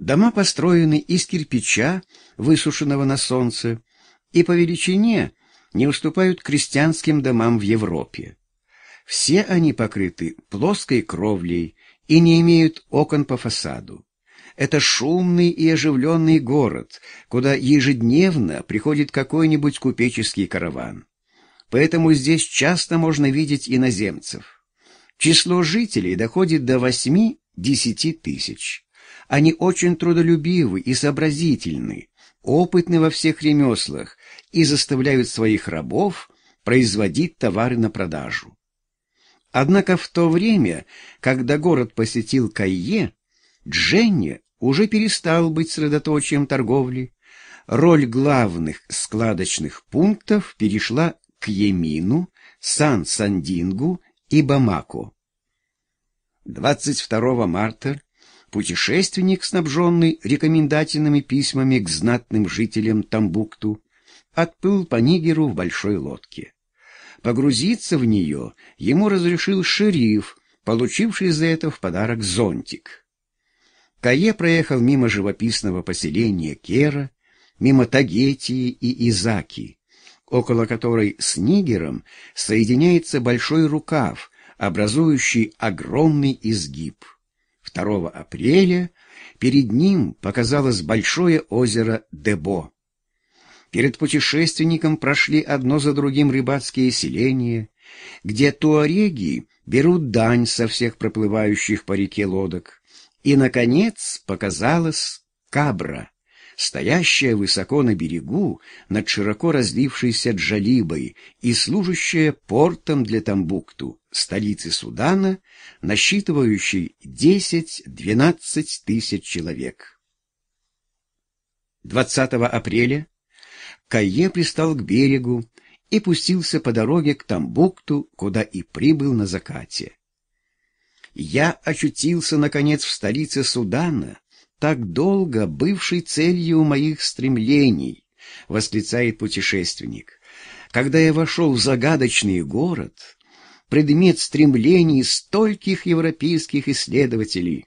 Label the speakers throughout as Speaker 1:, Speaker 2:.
Speaker 1: Дома построены из кирпича, высушенного на солнце, и по величине не уступают крестьянским домам в Европе. Все они покрыты плоской кровлей и не имеют окон по фасаду. Это шумный и оживленный город, куда ежедневно приходит какой-нибудь купеческий караван. Поэтому здесь часто можно видеть иноземцев. Число жителей доходит до 8-10 тысяч. Они очень трудолюбивы и сообразительны, опытны во всех ремеслах и заставляют своих рабов производить товары на продажу. Однако в то время, когда город посетил Кайе, Дженни уже перестал быть средоточием торговли. Роль главных складочных пунктов перешла к Емину, Сан-Сандингу и Бамако. 22 марта путешественник, снабженный рекомендательными письмами к знатным жителям Тамбукту, отплыл по Нигеру в большой лодке. Погрузиться в нее ему разрешил шериф, получивший за это в подарок зонтик. Кае проехал мимо живописного поселения Кера, мимо Тагетии и Изаки, около которой с Нигером соединяется большой рукав, образующий огромный изгиб. 2 апреля перед ним показалось большое озеро Дебо. Перед путешественником прошли одно за другим рыбацкие селения, где туареги берут дань со всех проплывающих по реке лодок. И, наконец, показалась Кабра, стоящая высоко на берегу над широко разлившейся Джалибой и служащая портом для Тамбукту, столицы Судана, насчитывающей 10-12 тысяч человек. 20 апреля Кайе пристал к берегу и пустился по дороге к Тамбукту, куда и прибыл на закате. Я очутился, наконец, в столице Судана, так долго бывшей целью моих стремлений, восклицает путешественник. Когда я вошел в загадочный город, предмет стремлений стольких европейских исследователей,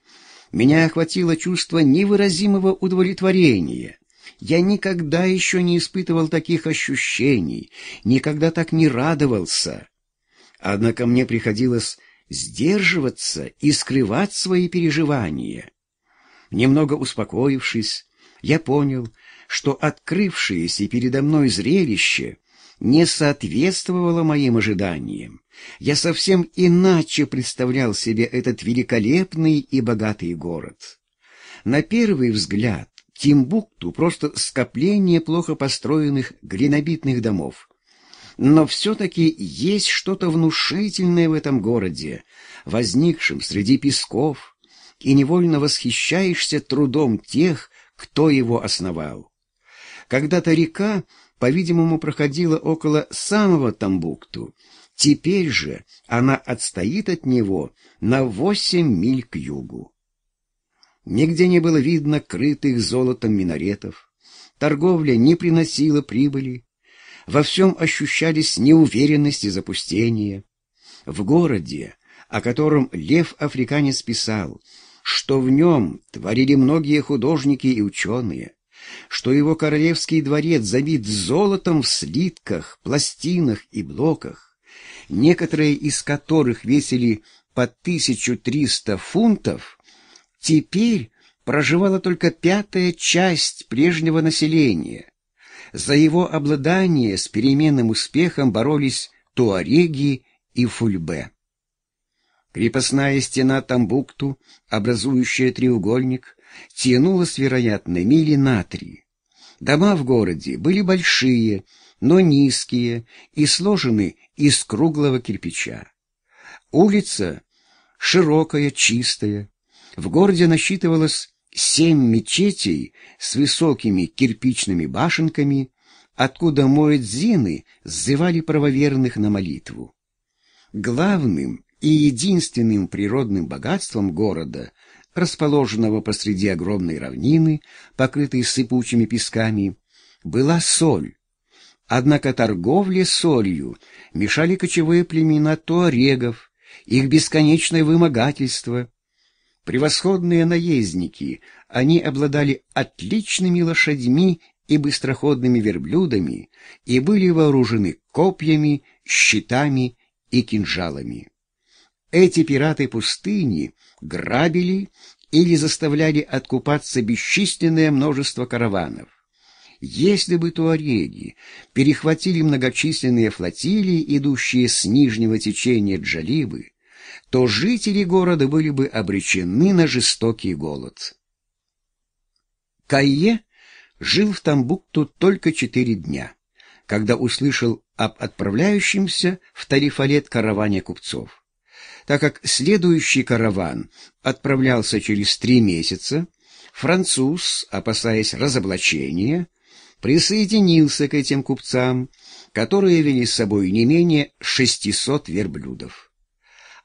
Speaker 1: меня охватило чувство невыразимого удовлетворения. Я никогда еще не испытывал таких ощущений, никогда так не радовался. Однако мне приходилось сдерживаться и скрывать свои переживания. Немного успокоившись, я понял, что открывшееся передо мной зрелище не соответствовало моим ожиданиям. Я совсем иначе представлял себе этот великолепный и богатый город. На первый взгляд Тимбукту просто скопление плохо построенных глинобитных домов. Но все-таки есть что-то внушительное в этом городе, возникшем среди песков, и невольно восхищаешься трудом тех, кто его основал. Когда-то река, по-видимому, проходила около самого Тамбукту. Теперь же она отстоит от него на восемь миль к югу. Нигде не было видно крытых золотом минаретов. Торговля не приносила прибыли. Во всем ощущались неуверенность и запустение. В городе, о котором Лев-Африканец писал, что в нем творили многие художники и ученые, что его королевский дворец забит золотом в слитках, пластинах и блоках, некоторые из которых весили по 1300 фунтов, теперь проживала только пятая часть прежнего населения. За его обладание с переменным успехом боролись туареги и фульбе. Крепостная стена Тамбукту, образующая треугольник, тянулась, вероятно, мили на три. Дома в городе были большие, но низкие и сложены из круглого кирпича. Улица широкая, чистая. В городе насчитывалось семь мечетей с высокими кирпичными башенками, откуда муэдзины сзывали правоверных на молитву. Главным и единственным природным богатством города, расположенного посреди огромной равнины, покрытой сыпучими песками, была соль. Однако торговле солью мешали кочевые племена туарегов, их бесконечное вымогательство. Превосходные наездники, они обладали отличными лошадьми и быстроходными верблюдами и были вооружены копьями, щитами и кинжалами. Эти пираты пустыни грабили или заставляли откупаться бесчисленное множество караванов. Если бы туареги перехватили многочисленные флотилии, идущие с нижнего течения Джалибы, то жители города были бы обречены на жестокий голод. Кайе жил в Тамбукту только четыре дня, когда услышал об отправляющемся в Тарифалет караване купцов. Так как следующий караван отправлялся через три месяца, француз, опасаясь разоблачения, присоединился к этим купцам, которые вели с собой не менее 600 верблюдов.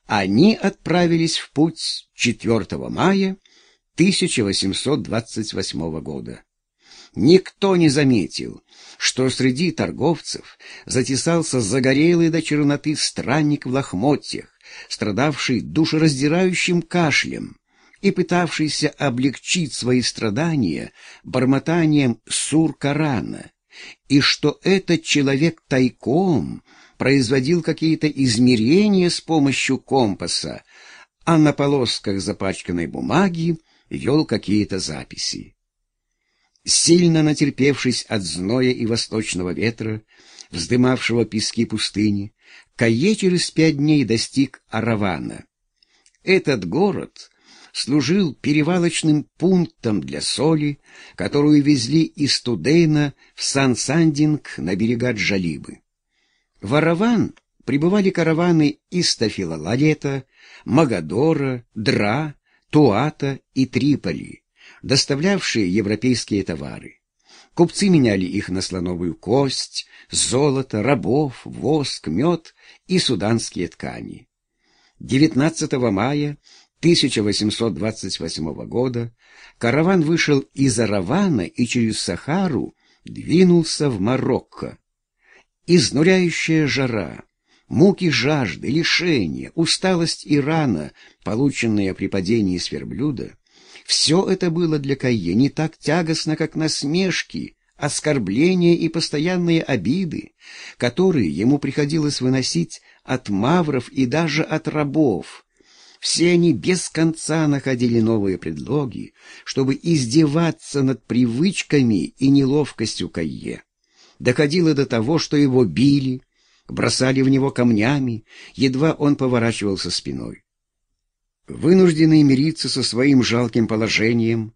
Speaker 1: Они отправились в путь 4 мая 1828 года. Никто не заметил, что среди торговцев затесался загорелый до черноты странник в лохмотьях, страдавший душераздирающим кашлем и пытавшийся облегчить свои страдания бормотанием сур-Корана, и что этот человек тайком производил какие-то измерения с помощью компаса, а на полосках запачканной бумаги вел какие-то записи. Сильно натерпевшись от зноя и восточного ветра, вздымавшего пески пустыни, Кае через пять дней достиг Аравана. Этот город служил перевалочным пунктом для соли, которую везли из Тудейна в Сан-Сандинг на берега Джалибы. В Араван прибывали караваны из Тафилалалета, Магадора, Дра, Туата и Триполи, доставлявшие европейские товары. Купцы меняли их на слоновую кость, золото, рабов, воск, мед и суданские ткани. 19 мая 1828 года караван вышел из Аравана и через Сахару двинулся в Марокко. Изнуряющая жара, муки жажды, лишения, усталость и рана, полученная при падении с верблюда, все это было для Кайе не так тягостно, как насмешки, оскорбления и постоянные обиды, которые ему приходилось выносить от мавров и даже от рабов. Все они без конца находили новые предлоги, чтобы издеваться над привычками и неловкостью Кайе доходило до того, что его били, бросали в него камнями, едва он поворачивался спиной. Вынужденный мириться со своим жалким положением,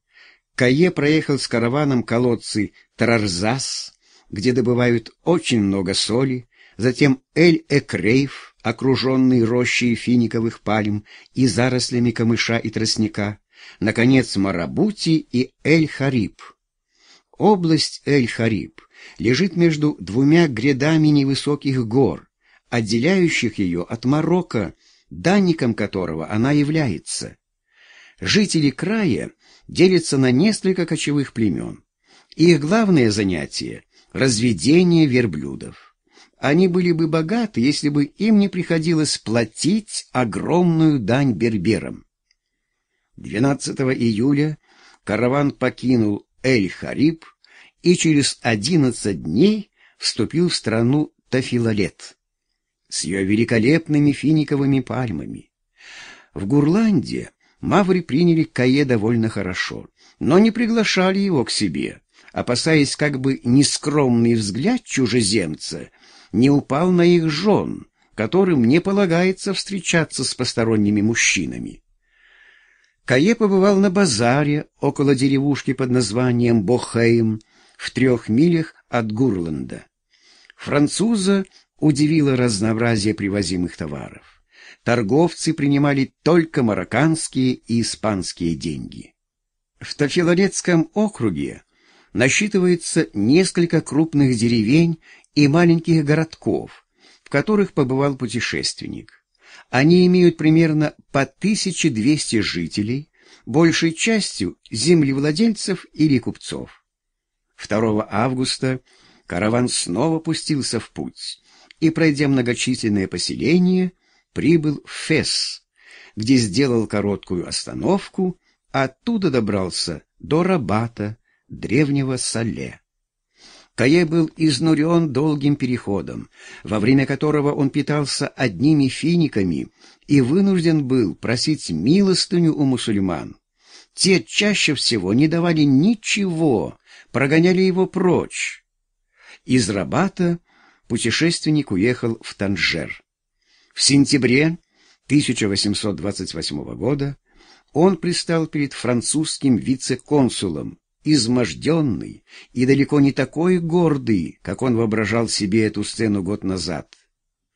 Speaker 1: Кае проехал с караваном колодцы Тарарзас, где добывают очень много соли, затем Эль-Экрейф, окруженный рощей финиковых пальм и зарослями камыша и тростника, наконец, Марабути и Эль-Хариб. Область Эль-Хариб лежит между двумя грядами невысоких гор, отделяющих ее от Марокко, данником которого она является. Жители края делятся на несколько кочевых племен. Их главное занятие – разведение верблюдов. Они были бы богаты, если бы им не приходилось платить огромную дань берберам. 12 июля караван покинул Эль-Хариб и через одиннадцать дней вступил в страну Тафилолет с ее великолепными финиковыми пальмами. В Гурланде маври приняли Кае довольно хорошо, но не приглашали его к себе, опасаясь, как бы нескромный взгляд чужеземца не упал на их жен, которым не полагается встречаться с посторонними мужчинами. Кае побывал на базаре около деревушки под названием Бохейм, в трех милях от Гурланда. Француза удивило разнообразие привозимых товаров. Торговцы принимали только марокканские и испанские деньги. В Тафилорецком округе насчитывается несколько крупных деревень и маленьких городков, в которых побывал путешественник. Они имеют примерно по 1200 жителей, большей частью землевладельцев или купцов. 2 августа караван снова пустился в путь и, пройдя многочисленные поселения, прибыл в Фес, где сделал короткую остановку, оттуда добрался до Рабата, древнего Сале. Кае был изнурен долгим переходом, во время которого он питался одними финиками и вынужден был просить милостыню у мусульман. Те чаще всего не давали ничего, прогоняли его прочь. Из Рабата путешественник уехал в Танжер. В сентябре 1828 года он пристал перед французским вице-консулом, изможденный и далеко не такой гордый, как он воображал себе эту сцену год назад.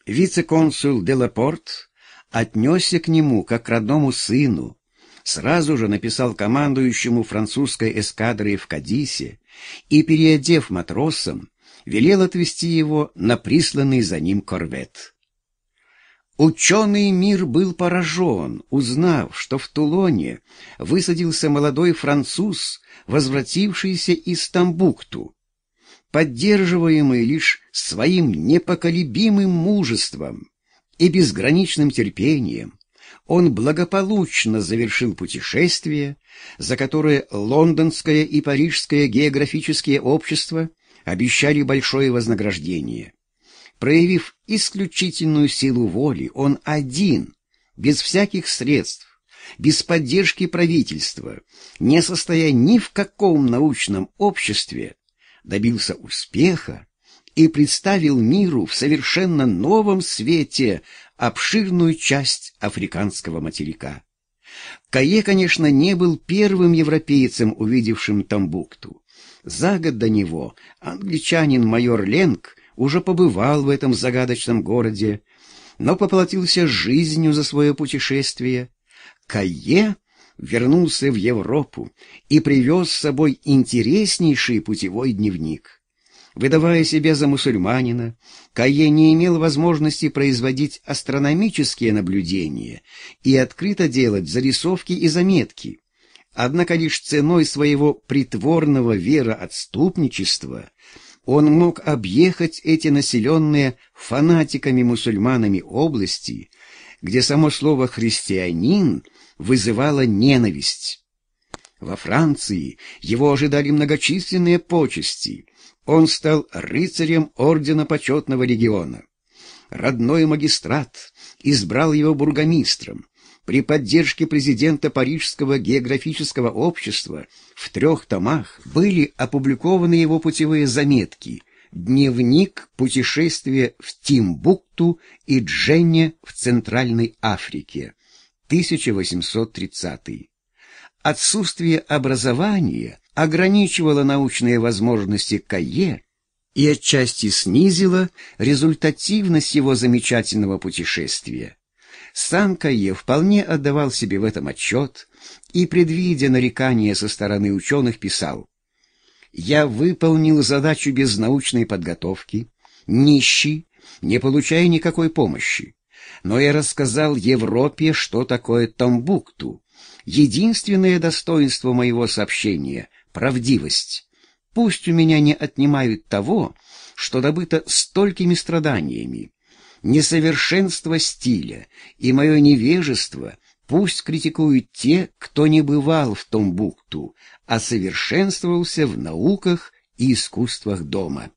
Speaker 1: Вице-консул Делапорт отнесся к нему как к родному сыну, сразу же написал командующему французской эскадрой в Кадисе и, переодев матросом, велел отвезти его на присланный за ним корвет. Ученый мир был поражен, узнав, что в Тулоне высадился молодой француз, возвратившийся из Тамбукту. Поддерживаемый лишь своим непоколебимым мужеством и безграничным терпением, он благополучно завершил путешествие, за которое лондонское и парижское географические общества обещали большое вознаграждение. Проявив исключительную силу воли, он один, без всяких средств, без поддержки правительства, не состоя ни в каком научном обществе, добился успеха и представил миру в совершенно новом свете обширную часть африканского материка. Кае, конечно, не был первым европейцем, увидевшим Тамбукту. За год до него англичанин майор Ленг уже побывал в этом загадочном городе, но поплатился жизнью за свое путешествие. Кае вернулся в Европу и привез с собой интереснейший путевой дневник. Выдавая себя за мусульманина, Кае не имел возможности производить астрономические наблюдения и открыто делать зарисовки и заметки. Однако лишь ценой своего притворного вероотступничества он мог объехать эти населенные фанатиками-мусульманами области, где само слово «христианин» вызывало ненависть. Во Франции его ожидали многочисленные почести. Он стал рыцарем Ордена Почетного Легиона. Родной магистрат избрал его бургомистром, при поддержке президента Парижского географического общества в трех томах были опубликованы его путевые заметки «Дневник путешествия в Тимбукту и Дженне в Центральной Африке» 1830 Отсутствие образования ограничивало научные возможности Кае и отчасти снизило результативность его замечательного путешествия. Сам Кае вполне отдавал себе в этом отчет и, предвидя нарекания со стороны ученых, писал «Я выполнил задачу без научной подготовки, нищий, не получая никакой помощи, но я рассказал Европе, что такое Томбукту. Единственное достоинство моего сообщения — правдивость. Пусть у меня не отнимают того, что добыто столькими страданиями, несовершенство стиля и мое невежество пусть критикуют те, кто не бывал в Томбукту, а совершенствовался в науках и искусствах дома.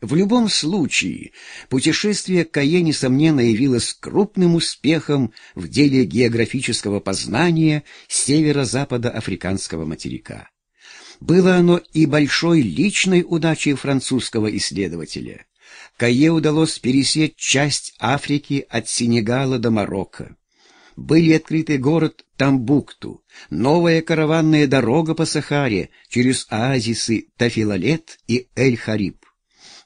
Speaker 1: В любом случае, путешествие Кае, несомненно, явилось крупным успехом в деле географического познания северо-запада африканского материка. Было оно и большой личной удачей французского исследователя. Кае удалось пересечь часть Африки от Сенегала до Марокко. Были открыты город Тамбукту, новая караванная дорога по Сахаре через оазисы Тафилалет и Эль-Хариб.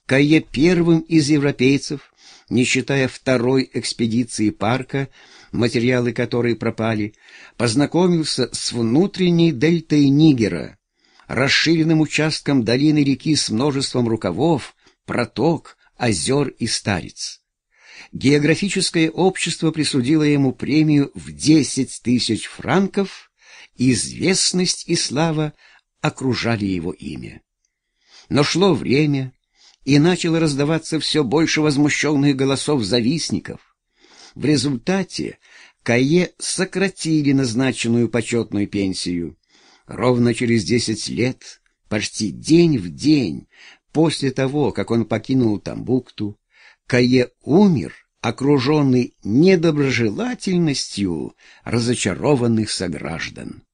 Speaker 1: Кае первым из европейцев, не считая второй экспедиции парка, материалы которой пропали, познакомился с внутренней дельтой Нигера, расширенным участком долины реки с множеством рукавов, проток, озер и старец. Географическое общество присудило ему премию в 10 тысяч франков, известность и слава окружали его имя. Но шло время, и начало раздаваться все больше возмущенных голосов завистников. В результате Кае сократили назначенную почетную пенсию. Ровно через десять лет, почти день в день, после того, как он покинул Тамбукту, Кае умер, окруженный недоброжелательностью разочарованных сограждан.